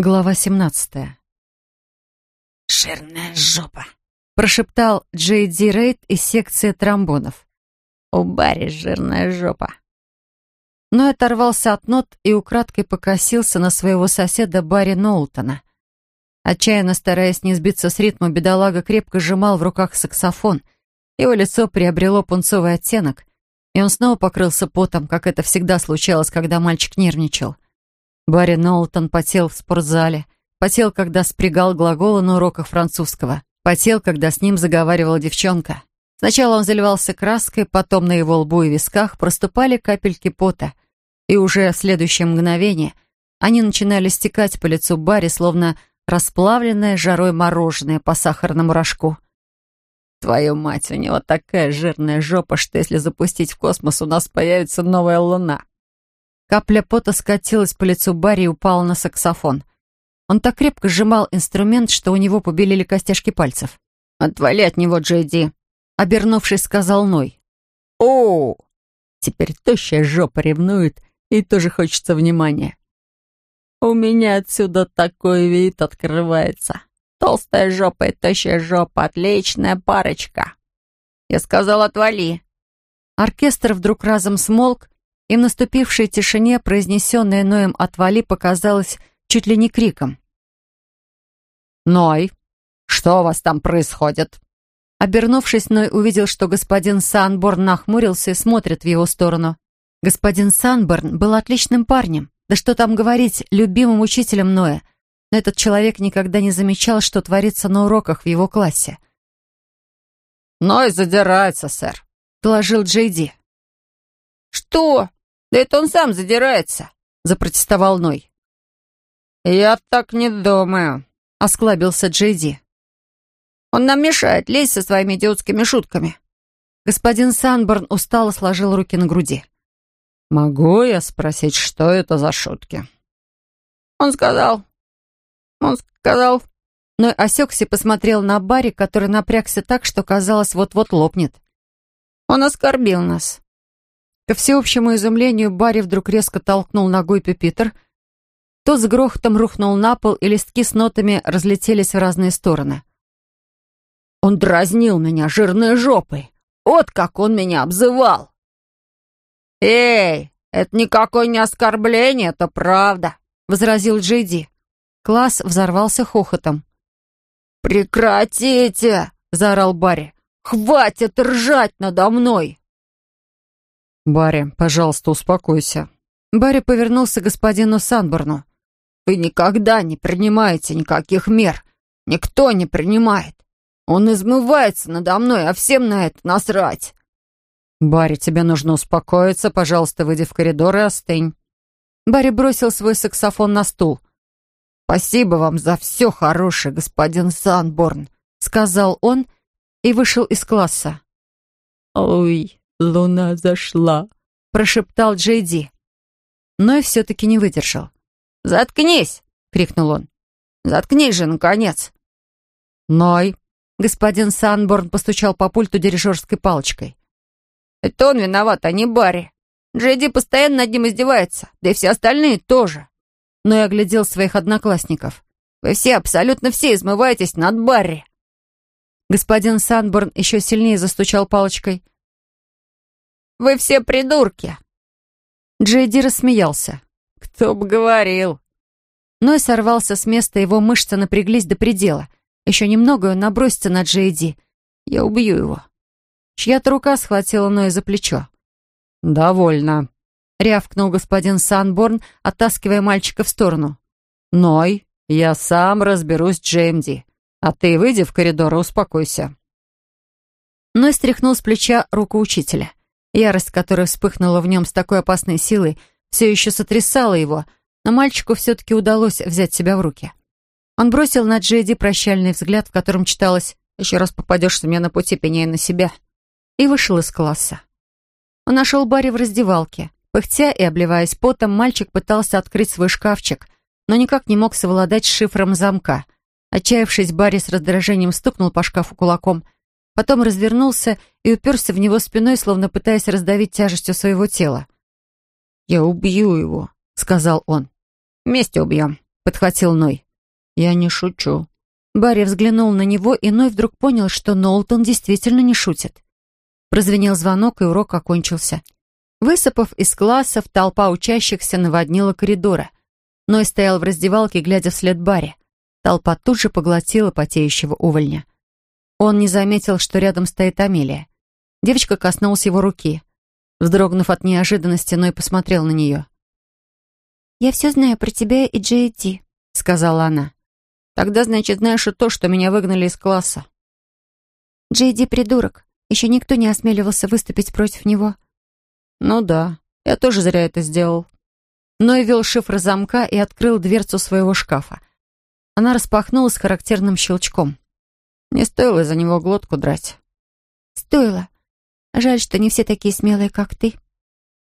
Глава 17. «Жирная жопа!» — прошептал Джей Ди Рейд из секции тромбонов. «У Барри жирная жопа!» Но оторвался от нот и украдкой покосился на своего соседа Барри Ноултона. Отчаянно стараясь не сбиться с ритма, бедолага крепко сжимал в руках саксофон. Его лицо приобрело пунцовый оттенок, и он снова покрылся потом, как это всегда случалось, когда мальчик нервничал. Барри Нолтон потел в спортзале, потел, когда спрягал глаголы на уроках французского, потел, когда с ним заговаривала девчонка. Сначала он заливался краской, потом на его лбу и висках проступали капельки пота, и уже в следующее мгновение они начинали стекать по лицу Барри, словно расплавленное жарой мороженое по сахарному рожку. «Твою мать, у него такая жирная жопа, что если запустить в космос, у нас появится новая луна», Капля пота скатилась по лицу Барри и упала на саксофон. Он так крепко сжимал инструмент, что у него побелели костяшки пальцев. «Отвали от него, Джейди!» Обернувшись, сказал Ной. «О, теперь тощая жопа ревнует, и тоже хочется внимания. У меня отсюда такой вид открывается. Толстая жопа и тощая жопа — отличная парочка. Я сказал, отвали!» Оркестр вдруг разом смолк, и в наступившей тишине произнесенное Ноем «отвали» показалось чуть ли не криком. «Ной, что у вас там происходит?» Обернувшись, Ной увидел, что господин Санборн нахмурился и смотрит в его сторону. Господин Санборн был отличным парнем, да что там говорить, любимым учителем Ноя, но этот человек никогда не замечал, что творится на уроках в его классе. «Ной задирается, сэр», — доложил Джейди. «Что?» «Да это он сам задирается», — запротестовал Ной. «Я так не думаю», — осклабился Джейди. «Он нам мешает лезть со своими идиотскими шутками». Господин Санборн устало сложил руки на груди. «Могу я спросить, что это за шутки?» «Он сказал. Он сказал...» Но осекся и посмотрел на Барри, который напрягся так, что казалось, вот-вот лопнет. «Он оскорбил нас. Ко всеобщему изумлению Барри вдруг резко толкнул ногой пюпитр. Тот с грохотом рухнул на пол, и листки с нотами разлетелись в разные стороны. «Он дразнил меня жирной жопой! Вот как он меня обзывал!» «Эй, это никакое не оскорбление, это правда!» — возразил Джейди. Класс взорвался хохотом. «Прекратите!» — заорал Барри. «Хватит ржать надо мной!» «Барри, пожалуйста, успокойся». Барри повернулся к господину Санборну. «Вы никогда не принимаете никаких мер. Никто не принимает. Он измывается надо мной, а всем на это насрать». «Барри, тебе нужно успокоиться. Пожалуйста, выйди в коридор и остынь». Барри бросил свой саксофон на стул. «Спасибо вам за все хорошее, господин Санборн», — сказал он и вышел из класса. «Ой, «Луна зашла», — прошептал Джейди. Но и все-таки не выдержал. «Заткнись!» — крикнул он. «Заткнись же, наконец!» «Ной!» — господин Санборн постучал по пульту дирижерской палочкой. «Это он виноват, а не Барри. Джейди постоянно над ним издевается, да и все остальные тоже». Но и оглядел своих одноклассников. «Вы все, абсолютно все измываетесь над Барри!» Господин Санборн еще сильнее застучал палочкой — вы все придурки!» Джейди рассмеялся. «Кто бы говорил!» Ной сорвался с места, его мышцы напряглись до предела. Еще немного, он набросится на Джейди. Я убью его. Чья-то рука схватила Ноя за плечо. «Довольно», — рявкнул господин Санборн, оттаскивая мальчика в сторону. «Ной, я сам разберусь с Джеймди, а ты выйди в коридор и успокойся». Ной стряхнул с плеча руку учителя. Ярость, которая вспыхнула в нем с такой опасной силой, все еще сотрясала его, но мальчику все-таки удалось взять себя в руки. Он бросил на Джейди прощальный взгляд, в котором читалось «Еще раз попадешься мне на пути, пеняй на себя», и вышел из класса. Он нашел Барри в раздевалке. Пыхтя и обливаясь потом, мальчик пытался открыть свой шкафчик, но никак не мог совладать с шифром замка. Отчаявшись, Барри с раздражением стукнул по шкафу кулаком — потом развернулся и уперся в него спиной, словно пытаясь раздавить тяжестью своего тела. «Я убью его», — сказал он. «Вместе убьем», — подхватил Ной. «Я не шучу». Барри взглянул на него, и Ной вдруг понял, что Нолтон действительно не шутит. Прозвенел звонок, и урок окончился. Высыпав из классов, толпа учащихся наводнила коридоры. Ной стоял в раздевалке, глядя вслед Барри. Толпа тут же поглотила потеющего увольня. Он не заметил, что рядом стоит Амелия. Девочка коснулась его руки. Вздрогнув от неожиданности, Ной посмотрел на нее. «Я все знаю про тебя и Джейди», — сказала она. «Тогда, значит, знаешь и то, что меня выгнали из класса». «Джейди придурок. Еще никто не осмеливался выступить против него». «Ну да, я тоже зря это сделал». Ной вел шифр замка и открыл дверцу своего шкафа. Она распахнулась с характерным щелчком. Не стоило за него глотку драть. «Стоило. Жаль, что не все такие смелые, как ты».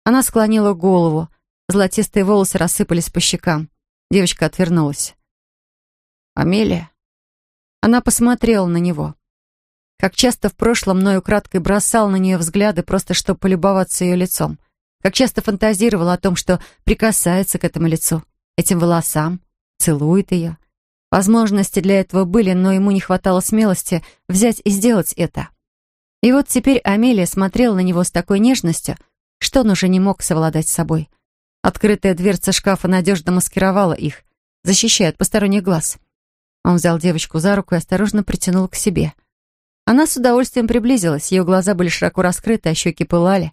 Она склонила голову. Золотистые волосы рассыпались по щекам. Девочка отвернулась. «Амелия?» Она посмотрела на него. Как часто в прошлом Ной украдкой бросал на нее взгляды, просто чтобы полюбоваться ее лицом. Как часто фантазировал о том, что прикасается к этому лицу, этим волосам, целует ее. Возможности для этого были, но ему не хватало смелости взять и сделать это. И вот теперь Амелия смотрела на него с такой нежностью, что он уже не мог совладать с собой. Открытая дверца шкафа надежно маскировала их, защищая от посторонних глаз. Он взял девочку за руку и осторожно притянул к себе. Она с удовольствием приблизилась, ее глаза были широко раскрыты, а щеки пылали.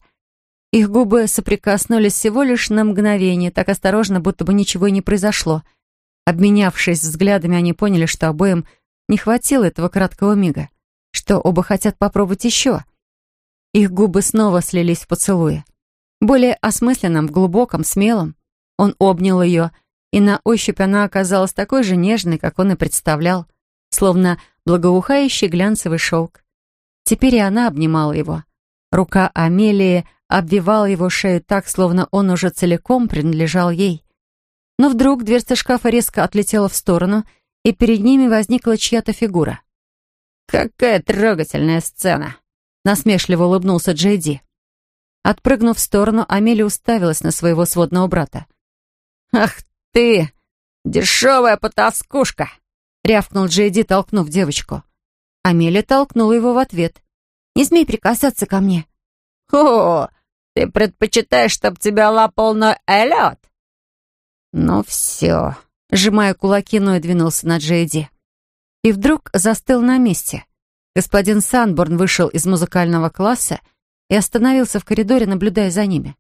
Их губы соприкоснулись всего лишь на мгновение, так осторожно, будто бы ничего и не произошло. Обменявшись взглядами, они поняли, что обоим не хватило этого краткого мига, что оба хотят попробовать еще. Их губы снова слились в поцелуе более осмысленном, глубоком, смелом. Он обнял ее, и на ощупь она оказалась такой же нежной, как он и представлял, словно благоухающий глянцевый шелк. Теперь и она обнимала его. Рука Амелии обвивала его шею так, словно он уже целиком принадлежал ей. Но вдруг дверца шкафа резко отлетела в сторону, и перед ними возникла чья-то фигура. «Какая трогательная сцена!» Насмешливо улыбнулся Джейди. Отпрыгнув в сторону, Амелия уставилась на своего сводного брата. «Ах ты, дешевая потаскушка!» — рявкнул Джейди, толкнув девочку. Амелия толкнула его в ответ. «Не смей прикасаться ко мне». «О, ты предпочитаешь, чтобы тебя лапал на Эллиот?» «Ну все», — сжимая кулаки, Ной двинулся на Джейди. И вдруг застыл на месте. Господин Санборн вышел из музыкального класса и остановился в коридоре, наблюдая за ними.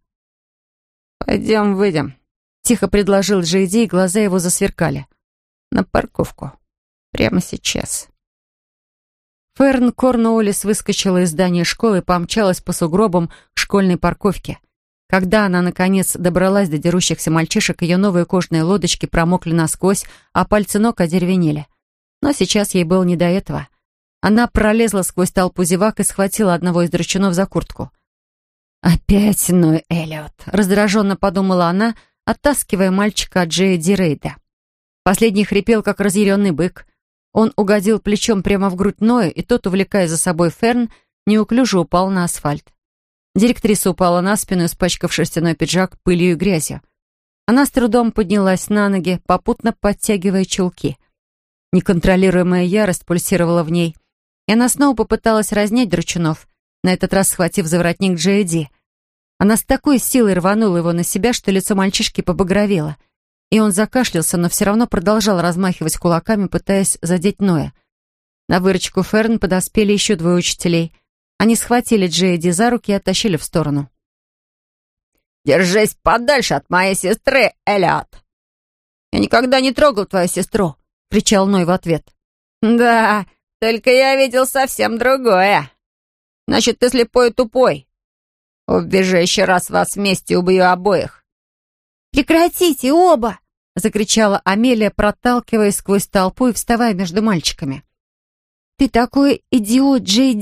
«Пойдем выйдем», — тихо предложил Джейди, и глаза его засверкали. «На парковку. Прямо сейчас». Ферн Корнуоллис выскочила из здания школы и помчалась по сугробам к школьной парковке. Когда она, наконец, добралась до дерущихся мальчишек, ее новые кожаные лодочки промокли насквозь, а пальцы ног одеревенели. Но сейчас ей было не до этого. Она пролезла сквозь толпу зевак и схватила одного из драчунов за куртку. «Опять Ной Эллиот», — раздраженно подумала она, оттаскивая мальчика от Джея Дирейда. Последний хрипел, как разъяренный бык. Он угодил плечом прямо в грудь Ноя, и тот, увлекая за собой Ферн, неуклюже упал на асфальт. Директриса упала на спину, испачкав шерстяной пиджак пылью и грязью. Она с трудом поднялась на ноги, попутно подтягивая чулки. Неконтролируемая ярость пульсировала в ней, и она снова попыталась разнять Дручунов, на этот раз схватив за воротник Джейди. Она с такой силой рванула его на себя, что лицо мальчишки побагровело, и он закашлялся, но все равно продолжал размахивать кулаками, пытаясь задеть Ноя. На выручку Ферн подоспели еще двое учителей. Они схватили Джейди за руки и оттащили в сторону. «Держись подальше от моей сестры, Элиот!» «Я никогда не трогал твою сестру!» — кричал Ной в ответ. «Да, только я видел совсем другое. Значит, ты слепой и тупой. Убежи еще раз вас вместе, убью обоих. Прекратите оба! Закричала Амелия, проталкиваясь сквозь толпу и вставая между мальчиками. Ты такой идиот, Джей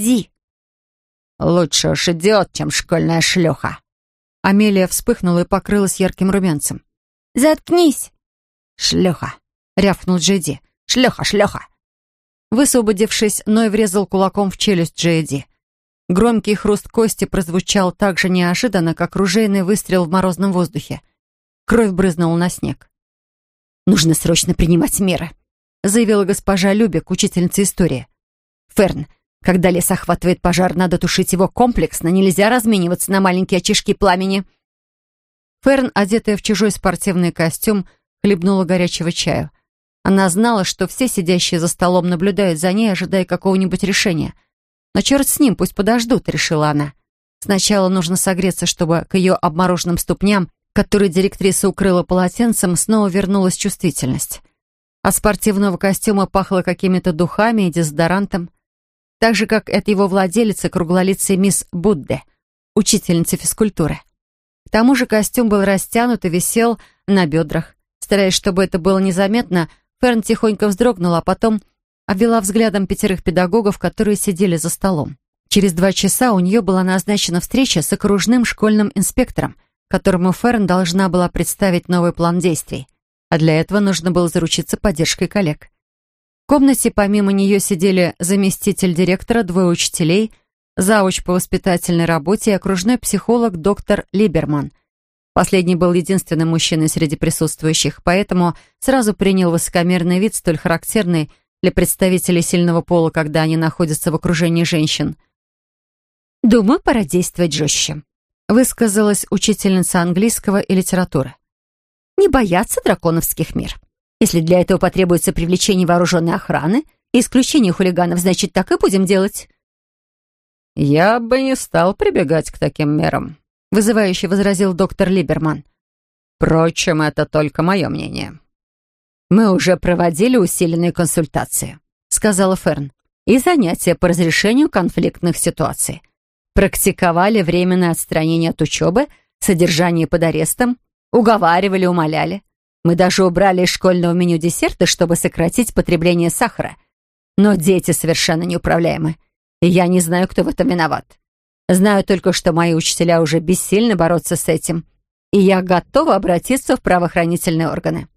Лучше уж идиот, чем школьная шлюха. Амелия вспыхнула и покрылась ярким румянцем. «Заткнись!» «Шлюха!» — рявкнул Джейди. «Шлюха, шлюха!» Высвободившись, Ной врезал кулаком в челюсть Джейди. Громкий хруст кости прозвучал так же неожиданно, как ружейный выстрел в морозном воздухе. Кровь брызнула на снег. Нужно срочно принимать меры», заявила госпожа Любик, учительница истории. «Ферн, когда лес охватывает пожар, надо тушить его комплексно, нельзя размениваться на маленькие очишки пламени». Ферн, одетая в чужой спортивный костюм, хлебнула горячего чаю. Она знала, что все сидящие за столом наблюдают за ней, ожидая какого-нибудь решения. «Но черт с ним, пусть подождут», — решила она. «Сначала нужно согреться, чтобы к ее обмороженным ступням, которые директриса укрыла полотенцем, снова вернулась чувствительность. От спортивного костюма пахло какими-то духами и дезодорантом, так же, как от его владелицы, круглолицей мисс Будде, учительницы физкультуры. К тому же костюм был растянут и висел на бедрах. Стараясь, чтобы это было незаметно, Ферн тихонько вздрогнула, а потом обвела взглядом пятерых педагогов, которые сидели за столом. Через два часа у нее была назначена встреча с окружным школьным инспектором, которому Ферн должна была представить новый план действий. А для этого нужно было заручиться поддержкой коллег. Комнате помимо нее сидели заместитель директора, двое учителей, зауч по воспитательной работе и окружной психолог доктор Либерман, Последний был единственным мужчиной среди присутствующих, поэтому сразу принял высокомерный вид, столь характерный для представителей сильного пола, когда они находятся в окружении женщин. «Думаю, пора действовать жестче», — высказалась учительница английского и литературы. «Не бояться драконовских мер. Если для этого потребуется привлечение вооруженной охраны и исключение хулиганов, значит, так и будем делать». «Я бы не стал прибегать к таким мерам», — вызывающе возразил доктор Либерман. «Впрочем, это только мое мнение». «Мы уже проводили усиленные консультации», — сказала Ферн, «и занятия по разрешению конфликтных ситуаций. Практиковали временное отстранение от учебы, содержание под арестом, уговаривали, умоляли. Мы даже убрали из школьного меню десерты, чтобы сократить потребление сахара. Но дети совершенно неуправляемы, и я не знаю, кто в этом виноват. Знаю только, что мои учителя уже бессильны бороться с этим, и я готова обратиться в правоохранительные органы».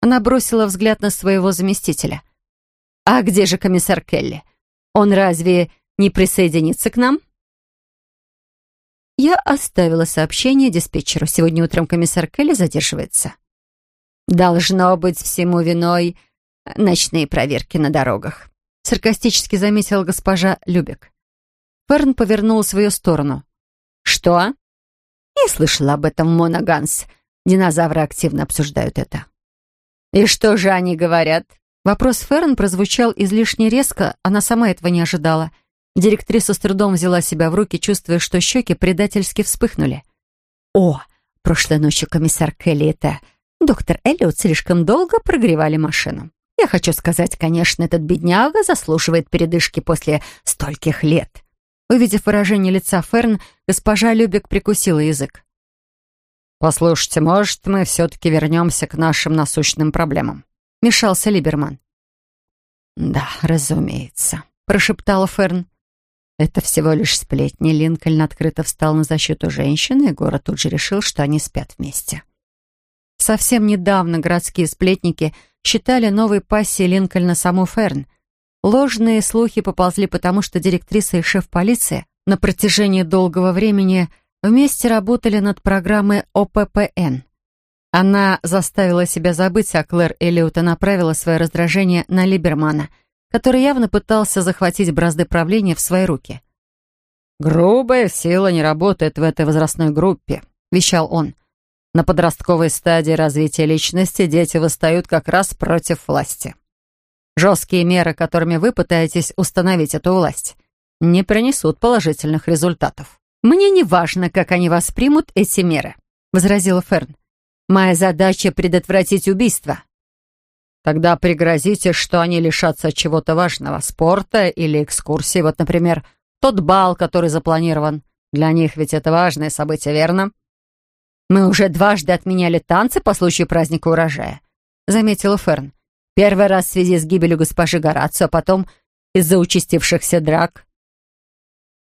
Она бросила взгляд на своего заместителя. «А где же комиссар Келли? Он разве не присоединится к нам?» Я оставила сообщение диспетчеру. Сегодня утром комиссар Келли задерживается. «Должно быть всему виной ночные проверки на дорогах», саркастически заметила госпожа Любек. Ферн повернул в свою сторону. «Что?» «Не слышала об этом, Моноганс. Динозавры активно обсуждают это». «И что же они говорят?» Вопрос Ферн прозвучал излишне резко, она сама этого не ожидала. Директриса с трудом взяла себя в руки, чувствуя, что щеки предательски вспыхнули. «О, прошлой ночью комиссар Келли это... Доктор Эллиот слишком долго прогревали машину. Я хочу сказать, конечно, этот бедняга заслуживает передышки после стольких лет. Увидев выражение лица Ферн, госпожа Любек прикусила язык. «Послушайте, может, мы все-таки вернемся к нашим насущным проблемам?» — мешался Либерман. «Да, разумеется», — прошептала Ферн. «Это всего лишь сплетни. Линкольн открыто встал на защиту женщины, и город тут же решил, что они спят вместе». Совсем недавно городские сплетники считали новой пассией Линкольна саму Ферн, Ложные слухи поползли потому, что директриса и шеф полиции на протяжении долгого времени вместе работали над программой ОППН. Она заставила себя забыть о Клэр Эллиот и направила свое раздражение на Либермана, который явно пытался захватить бразды правления в свои руки. «Грубая сила не работает в этой возрастной группе», — вещал он. «На подростковой стадии развития личности дети восстают как раз против власти». Жесткие меры, которыми вы пытаетесь установить эту власть, не принесут положительных результатов. «Мне не важно, как они воспримут эти меры», — возразила Ферн. «Моя задача — предотвратить убийство». «Тогда пригрозите, что они лишатся чего-то важного, спорта или экскурсии. Вот, например, тот бал, который запланирован. Для них ведь это важное событие, верно?» «Мы уже дважды отменяли танцы по случаю праздника урожая», — заметила Ферн. Первый раз в связи с гибелью госпожи Горацио, а потом из-за участившихся драк.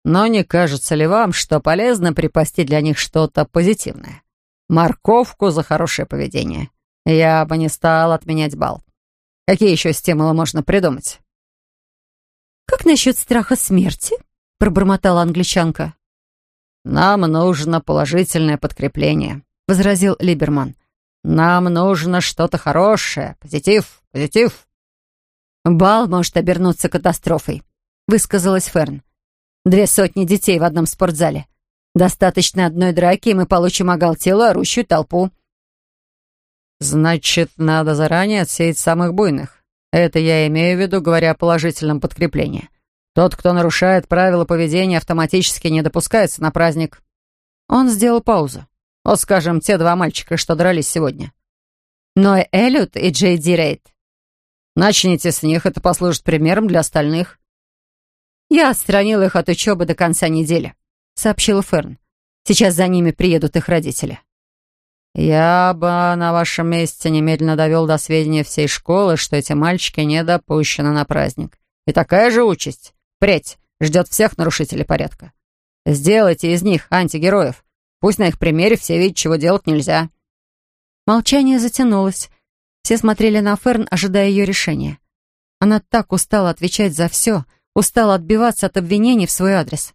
Но не кажется ли вам, что полезно припасти для них что-то позитивное? Морковку за хорошее поведение. Я бы не стал отменять бал. Какие еще стимулы можно придумать? «Как насчет страха смерти?» — пробормотала англичанка. «Нам нужно положительное подкрепление», — возразил Либерман. Нам нужно что-то хорошее. Позитив, позитив. Бал может обернуться катастрофой, высказалась Ферн. Две сотни детей в одном спортзале. Достаточно одной драки, и мы получим оголтелую орущую толпу. Значит, надо заранее отсеять самых буйных. Это я имею в виду, говоря о положительном подкреплении. Тот, кто нарушает правила поведения, автоматически не допускается на праздник. Он сделал паузу. Вот, скажем, те два мальчика, что дрались сегодня. Но Эллиот и Джей Ди Рейд. Начните с них, это послужит примером для остальных. Я отстранила их от учебы до конца недели, сообщила Ферн. Сейчас за ними приедут их родители. Я бы на вашем месте немедленно довел до сведения всей школы, что эти мальчики не допущены на праздник. И такая же участь, впредь, ждет всех нарушителей порядка. Сделайте из них антигероев. Пусть на их примере все видят, чего делать нельзя». Молчание затянулось. Все смотрели на Ферн, ожидая ее решения. Она так устала отвечать за все, устала отбиваться от обвинений в свой адрес.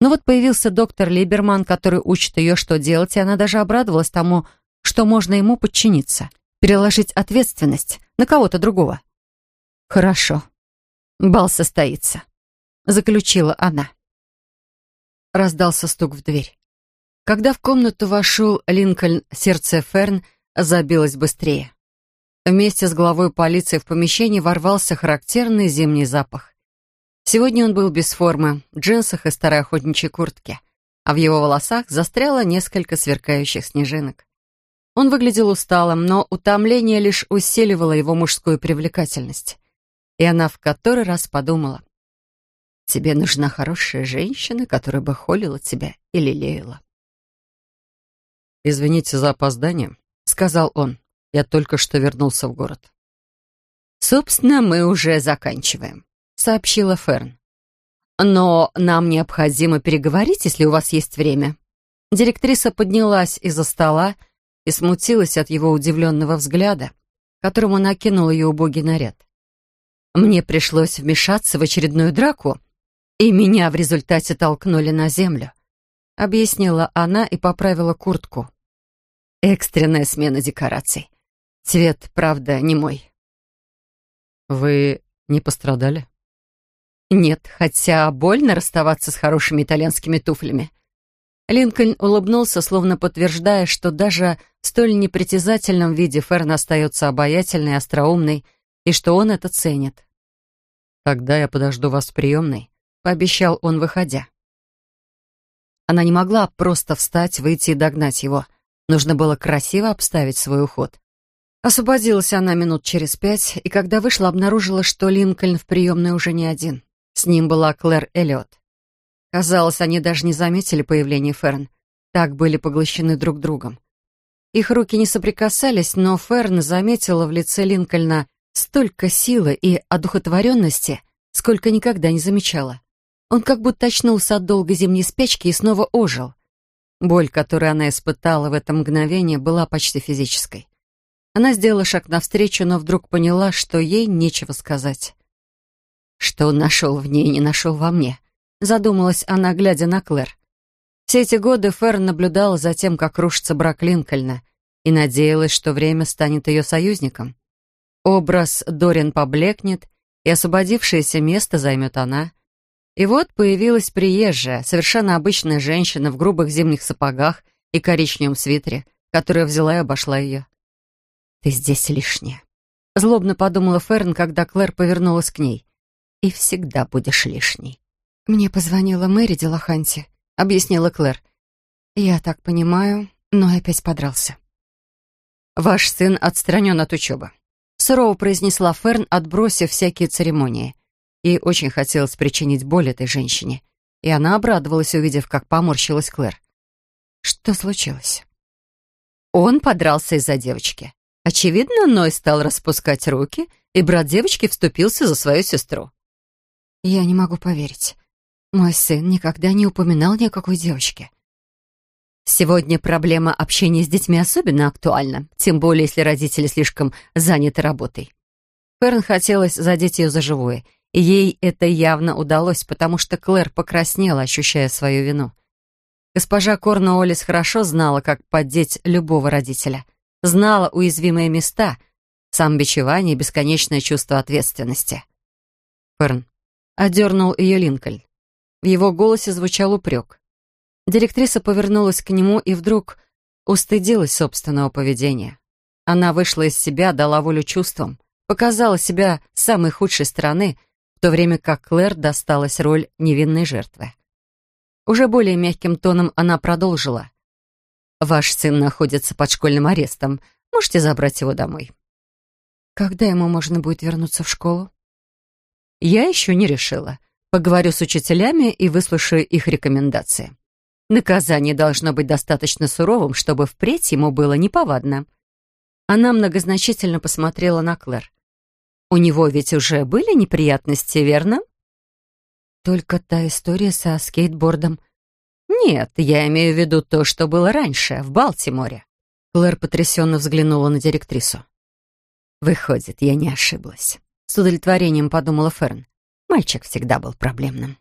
Но вот появился доктор Либерман, который учит ее, что делать, и она даже обрадовалась тому, что можно ему подчиниться, переложить ответственность на кого-то другого. «Хорошо, бал состоится», — заключила она. Раздался стук в дверь. Когда в комнату вошел Линкольн, сердце Ферн забилось быстрее. Вместе с главой полиции в помещении ворвался характерный зимний запах. Сегодня он был без формы, в джинсах и старой охотничьей куртке, а в его волосах застряло несколько сверкающих снежинок. Он выглядел усталым, но утомление лишь усиливало его мужскую привлекательность. И она в который раз подумала, Тебе нужна хорошая женщина, которая бы холила тебя и лелеяла. «Извините за опоздание», — сказал он. «Я только что вернулся в город». «Собственно, мы уже заканчиваем», — сообщила Ферн. «Но нам необходимо переговорить, если у вас есть время». Директриса поднялась из-за стола и смутилась от его удивленного взгляда, которым он окинул ее убогий наряд. «Мне пришлось вмешаться в очередную драку, и меня в результате толкнули на землю», — объяснила она и поправила куртку. «Экстренная смена декораций. Цвет, правда, не мой». «Вы не пострадали?» «Нет, хотя больно расставаться с хорошими итальянскими туфлями». Линкольн улыбнулся, словно подтверждая, что даже в столь непритязательном виде Ферн остается обаятельной, остроумной, и что он это ценит. «Тогда я подожду вас в приемной», — пообещал он, выходя. Она не могла просто встать, выйти и догнать его. Нужно было красиво обставить свой уход. Освободилась она минут через пять, и когда вышла, обнаружила, что Линкольн в приемной уже не один. С ним была Клэр Эллиот. Казалось, они даже не заметили появления Ферн. Так были поглощены друг другом. Их руки не соприкасались, но Ферн заметила в лице Линкольна столько силы и одухотворенности, сколько никогда не замечала. Он как будто очнулся от долгой зимней спячки и снова ожил. Боль, которую она испытала в это мгновение, была почти физической. Она сделала шаг навстречу, но вдруг поняла, что ей нечего сказать. Что он нашел в ней не нашел во мне, задумалась она, глядя на Клэр. Все эти годы Ферн наблюдала за тем, как рушится брак Линкольна, и надеялась, что время станет ее союзником. Образ Дорин поблекнет, и освободившееся место займет она — и вот появилась приезжая, совершенно обычная женщина в грубых зимних сапогах и коричневом свитере, которая взяла и обошла ее. «Ты здесь лишняя», — злобно подумала Ферн, когда Клэр повернулась к ней. «И всегда будешь лишней». «Мне позвонила Мэри Делаханти», — объяснила Клэр. «Я так понимаю, но опять подрался». «Ваш сын отстранен от учебы», — сурово произнесла Ферн, отбросив всякие церемонии. Ей очень хотелось причинить боль этой женщине, и она обрадовалась, увидев, как поморщилась Клэр. Что случилось? Он подрался из-за девочки. Очевидно, Ной стал распускать руки, и брат девочки вступился за свою сестру. Я не могу поверить. Мой сын никогда не упоминал ни о какой девочке. Сегодня проблема общения с детьми особенно актуальна, тем более если родители слишком заняты работой. Ферн хотелось задеть ее за живое, Ей это явно удалось, потому что Клэр покраснела, ощущая свою вину. Госпожа Корнуоллис хорошо знала, как поддеть любого родителя. знала уязвимые места, самобичевание и бесконечное чувство ответственности. Ферн одернул ее Линкольн. В его голосе звучал упрек. Директриса повернулась к нему и вдруг устыдилась собственного поведения. Она вышла из себя, дала волю чувствам, показала себя с самой худшей стороны, то время как Клэр досталась роль невинной жертвы. Уже более мягким тоном она продолжила. «Ваш сын находится под школьным арестом. Можете забрать его домой». «Когда ему можно будет вернуться в школу?» «Я еще не решила. Поговорю с учителями и выслушаю их рекомендации. Наказание должно быть достаточно суровым, чтобы впредь ему было неповадно». Она многозначительно посмотрела на Клэр. «У него ведь уже были неприятности, верно?» Только та история со скейтбордом. Нет, я имею в виду то, что было раньше, в Балтиморе. Клэр потрясенно взглянула на директрису. Выходит, я не ошиблась. С удовлетворением подумала Ферн. Мальчик всегда был проблемным.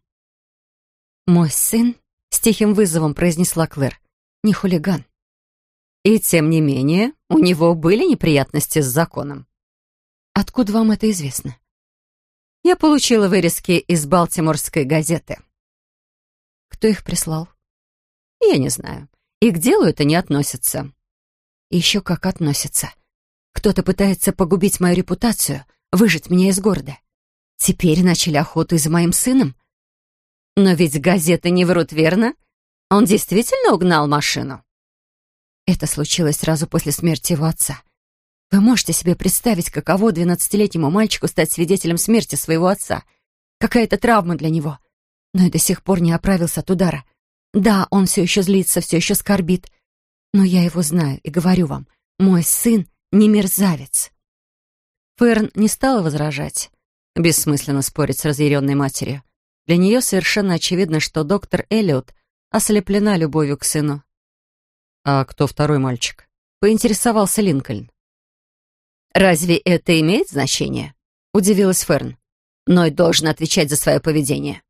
«Мой сын?» — с тихим вызовом произнесла Клэр. «Не хулиган». «И тем не менее, у него были неприятности с законом». «Откуда вам это известно?» Я получила вырезки из Балтиморской газеты. Кто их прислал? Я не знаю. И к делу это не относится. еще как относится. Кто-то пытается погубить мою репутацию, выжить меня из города. Теперь начали охоту за моим сыном. Но ведь газеты не врут, верно? Он действительно угнал машину? Это случилось сразу после смерти его отца. Вы можете себе представить, каково двенадцатилетнему мальчику стать свидетелем смерти своего отца? Какая-то травма для него. Но и до сих пор не оправился от удара. Да, он все еще злится, все еще скорбит. Но я его знаю и говорю вам, мой сын не мерзавец. Ферн не стала возражать. Бессмысленно спорить с разъяренной матерью. Для нее совершенно очевидно, что доктор Эллиот ослеплена любовью к сыну. «А кто второй мальчик?» — поинтересовался Линкольн. «Разве это имеет значение?» — удивилась Ферн. «Ной должен отвечать за свое поведение».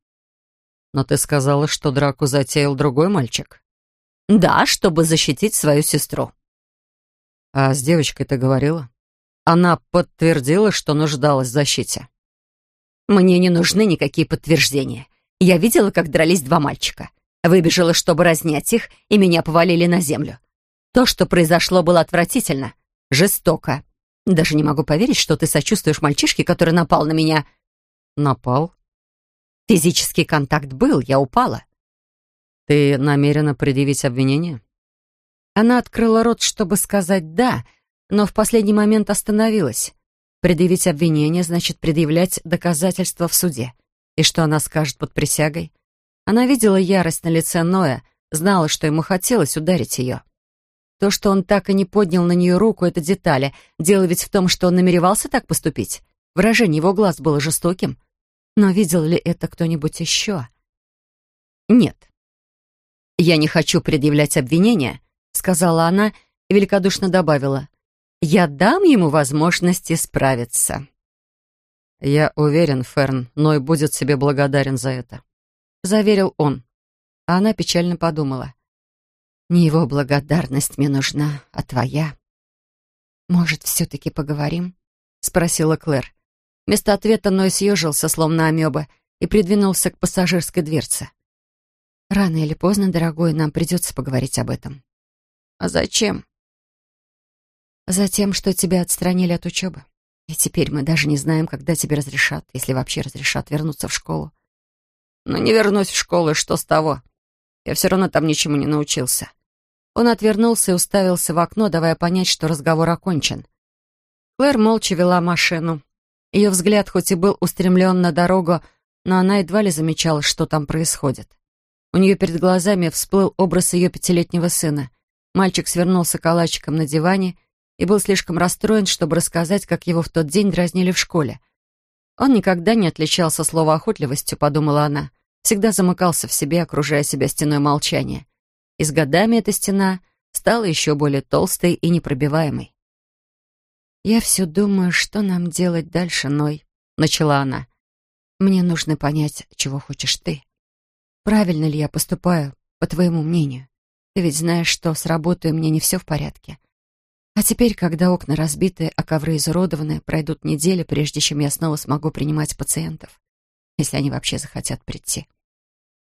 «Но ты сказала, что драку затеял другой мальчик». «Да, чтобы защитить свою сестру». «А с девочкой ты говорила?» Она подтвердила, что нуждалась в защите. «Мне не нужны никакие подтверждения. Я видела, как дрались два мальчика. Выбежала, чтобы разнять их, и меня повалили на землю. То, что произошло, было отвратительно, жестоко. Даже не могу поверить, что ты сочувствуешь мальчишке, который напал на меня». «Напал?» «Физический контакт был, я упала». «Ты намерена предъявить обвинение?» Она открыла рот, чтобы сказать «да», но в последний момент остановилась. Предъявить обвинение значит предъявлять доказательства в суде. И что она скажет под присягой? Она видела ярость на лице Ноя, знала, что ему хотелось ударить ее. То, что он так и не поднял на нее руку, это детали. Дело ведь в том, что он намеревался так поступить. Выражение его глаз было жестоким. Но видел ли это кто-нибудь еще? Нет. «Я не хочу предъявлять обвинения», — сказала она и великодушно добавила. «Я дам ему возможность исправиться». «Я уверен, Ферн, Ной будет себе благодарен за это», — заверил он. А она печально подумала. Не его благодарность мне нужна, а твоя. «Может, все-таки поговорим?» — спросила Клэр. Вместо ответа Ной съежился, словно амеба, и придвинулся к пассажирской дверце. «Рано или поздно, дорогой, нам придется поговорить об этом». «А зачем?» «Затем, что тебя отстранили от учебы. И теперь мы даже не знаем, когда тебе разрешат, если вообще разрешат вернуться в школу». «Ну, не вернусь в школу, что с того? Я все равно там ничему не научился. Он отвернулся и уставился в окно, давая понять, что разговор окончен. Клэр молча вела машину. Ее взгляд хоть и был устремлен на дорогу, но она едва ли замечала, что там происходит. У нее перед глазами всплыл образ ее пятилетнего сына. Мальчик свернулся калачиком на диване и был слишком расстроен, чтобы рассказать, как его в тот день дразнили в школе. Он никогда не отличался словоохотливостью, подумала она. Всегда замыкался в себе, окружая себя стеной молчания и с годами эта стена стала еще более толстой и непробиваемой. «Я все думаю, что нам делать дальше, Ной», — начала она. «Мне нужно понять, чего хочешь ты. Правильно ли я поступаю, по твоему мнению? Ты ведь знаешь, что с работой меня не все в порядке. А теперь, когда окна разбиты, а ковры изуродованы, пройдут недели, прежде чем я снова смогу принимать пациентов, если они вообще захотят прийти.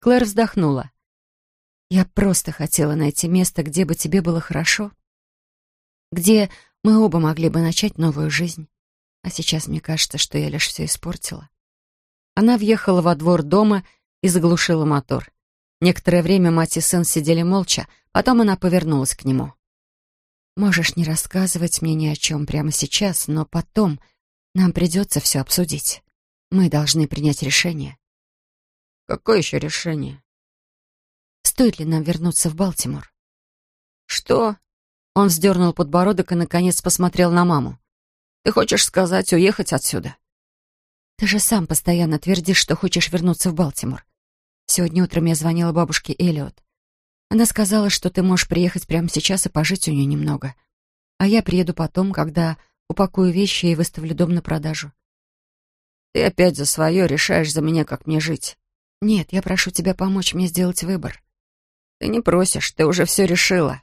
Клэр вздохнула. «Я просто хотела найти место, где бы тебе было хорошо, где мы оба могли бы начать новую жизнь. А сейчас мне кажется, что я лишь все испортила». Она въехала во двор дома и заглушила мотор. Некоторое время мать и сын сидели молча, потом она повернулась к нему. Можешь не рассказывать мне ни о чем прямо сейчас, но потом нам придется все обсудить. Мы должны принять решение. Какое еще решение? Стоит ли нам вернуться в Балтимор? Что? Он вздернул подбородок и, наконец, посмотрел на маму. Ты хочешь сказать уехать отсюда? Ты же сам постоянно твердишь, что хочешь вернуться в Балтимор. Сегодня утром я звонила бабушке Эллиот. Она сказала, что ты можешь приехать прямо сейчас и пожить у нее немного. А я приеду потом, когда упакую вещи и выставлю дом на продажу. Ты опять за свое решаешь за меня, как мне жить. Нет, я прошу тебя помочь мне сделать выбор. Ты не просишь, ты уже все решила.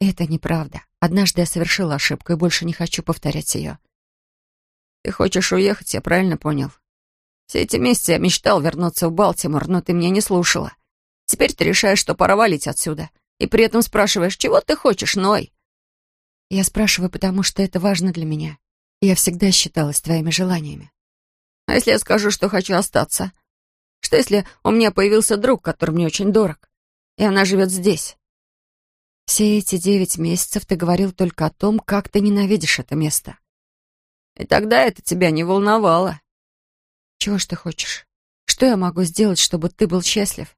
Это неправда. Однажды я совершила ошибку и больше не хочу повторять ее. Ты хочешь уехать, я правильно понял? Все эти месяцы я мечтал вернуться в Балтимор, но ты меня не слушала. Теперь ты решаешь, что пора валить отсюда. И при этом спрашиваешь, чего ты хочешь, Ной? Я спрашиваю, потому что это важно для меня. Я всегда считалась твоими желаниями. А если я скажу, что хочу остаться? Что если у меня появился друг, который мне очень дорог, и она живет здесь? Все эти девять месяцев ты говорил только о том, как ты ненавидишь это место. И тогда это тебя не волновало. Чего ж ты хочешь? Что я могу сделать, чтобы ты был счастлив?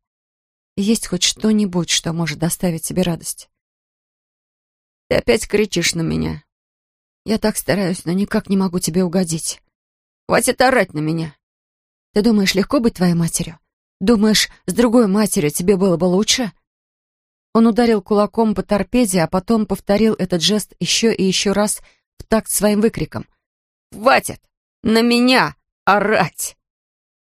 есть хоть что-нибудь, что может доставить тебе радость. Ты опять кричишь на меня. Я так стараюсь, но никак не могу тебе угодить. Хватит орать на меня. Ты думаешь, легко быть твоей матерью? Думаешь, с другой матерью тебе было бы лучше? Он ударил кулаком по торпеде, а потом повторил этот жест еще и еще раз в такт своим выкриком. «Хватит! На меня орать!»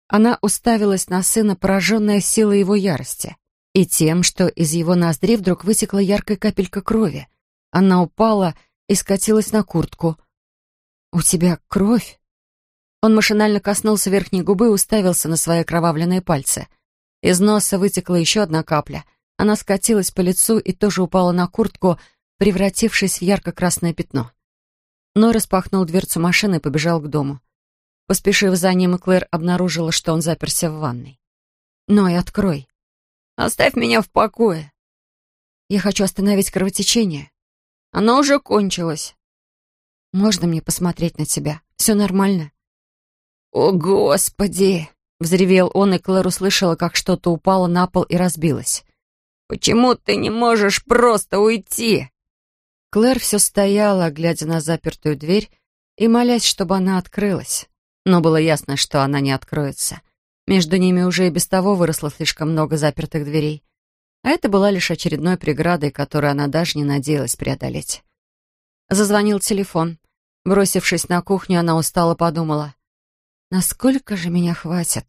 Она уставилась на сына, пораженная силой его ярости, и тем, что из его ноздри вдруг вытекла яркая капелька крови. Она упала и скатилась на куртку. «У тебя кровь?» Он машинально коснулся верхней губы и уставился на свои кровавленные пальцы. Из носа вытекла еще одна капля. Она скатилась по лицу и тоже упала на куртку, превратившись в ярко-красное пятно. Ной распахнул дверцу машины и побежал к дому. Поспешив за ним, Клэр обнаружила, что он заперся в ванной. «Ной, открой!» «Оставь меня в покое!» «Я хочу остановить кровотечение!» «Оно уже кончилось!» «Можно мне посмотреть на тебя? Все нормально?» «О, Господи!» — взревел он, и Клэр услышала, как что-то упало на пол и разбилось. «Почему ты не можешь просто уйти?» Клэр все стояла, глядя на запертую дверь и молясь, чтобы она открылась но было ясно, что она не откроется. Между ними уже и без того выросло слишком много запертых дверей. А это была лишь очередной преградой, которую она даже не надеялась преодолеть. Зазвонил телефон. Бросившись на кухню, она устало подумала. «Насколько же меня хватит?»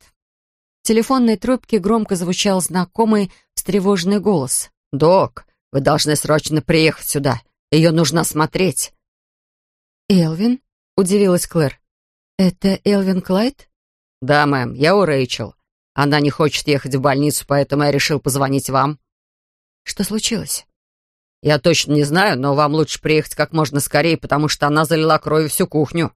В телефонной трубке громко звучал знакомый встревоженный голос. «Док, вы должны срочно приехать сюда. Ее нужно осмотреть». «Элвин?» — удивилась Клэр. «Это Элвин Клайд?» «Да, мэм, я у Рэйчел. Она не хочет ехать в больницу, поэтому я решил позвонить вам». «Что случилось?» «Я точно не знаю, но вам лучше приехать как можно скорее, потому что она залила кровью всю кухню».